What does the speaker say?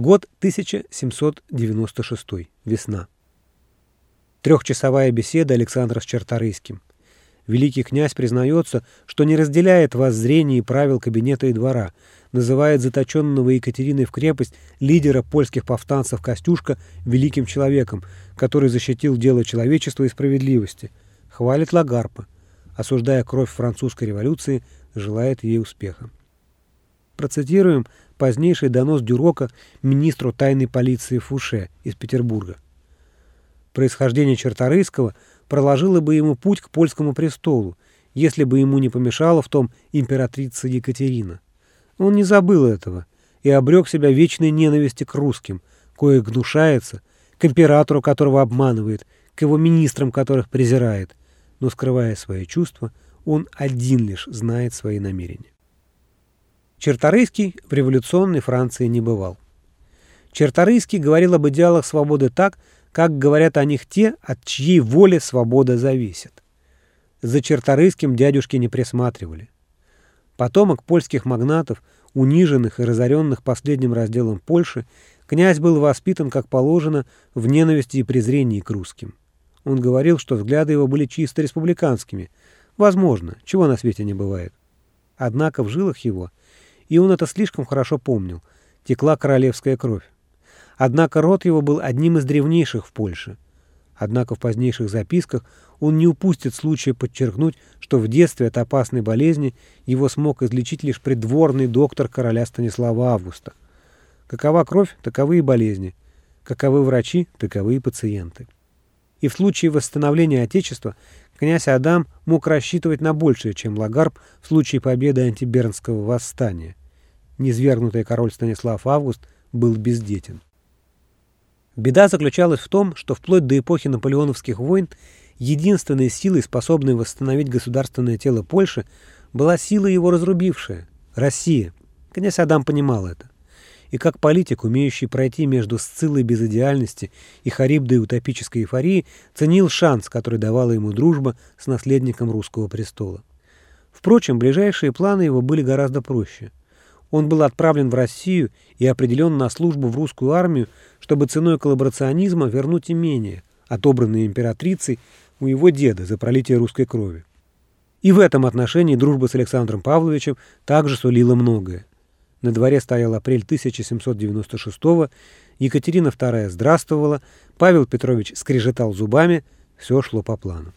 Год 1796. Весна. Трехчасовая беседа Александра с Черторийским. Великий князь признается, что не разделяет воззрений и правил кабинета и двора, называет заточенного Екатериной в крепость лидера польских повстанцев Костюшка великим человеком, который защитил дело человечества и справедливости, хвалит Лагарпа, осуждая кровь французской революции, желает ей успеха. Процитируем позднейший донос Дюрока министру тайной полиции Фуше из Петербурга. Происхождение Черторийского проложило бы ему путь к польскому престолу, если бы ему не помешала в том императрица Екатерина. Он не забыл этого и обрек себя вечной ненависти к русским, кое гнушается, к императору, которого обманывает, к его министрам, которых презирает, но, скрывая свои чувства, он один лишь знает свои намерения. Черторийский в революционной Франции не бывал. Черторийский говорил об идеалах свободы так, как говорят о них те, от чьей воли свобода зависит. За Черторийским дядюшки не присматривали. Потомок польских магнатов, униженных и разоренных последним разделом Польши, князь был воспитан, как положено, в ненависти и презрении к русским. Он говорил, что взгляды его были чисто республиканскими. Возможно, чего на свете не бывает. Однако в жилах его и он это слишком хорошо помнил. Текла королевская кровь. Однако род его был одним из древнейших в Польше. Однако в позднейших записках он не упустит случая подчеркнуть, что в детстве от опасной болезни его смог излечить лишь придворный доктор короля Станислава Августа. Какова кровь, таковы и болезни. Каковы врачи, таковы и пациенты. И в случае восстановления Отечества князь Адам мог рассчитывать на большее, чем Лагарб в случае победы антибернского восстания низвергнутый король Станислав Август был бездетен. Беда заключалась в том, что вплоть до эпохи наполеоновских войн единственной силой, способной восстановить государственное тело Польши, была сила его разрубившая – Россия. Князь Адам понимал это. И как политик, умеющий пройти между Сциллой без идеальности и Харибдой утопической эйфории, ценил шанс, который давала ему дружба с наследником русского престола. Впрочем, ближайшие планы его были гораздо проще – он был отправлен в Россию и определен на службу в русскую армию, чтобы ценой коллаборационизма вернуть имение, отобранное императрицей у его деда за пролитие русской крови. И в этом отношении дружба с Александром Павловичем также сулила многое. На дворе стоял апрель 1796 го Екатерина II здравствовала, Павел Петрович скрежетал зубами, все шло по плану.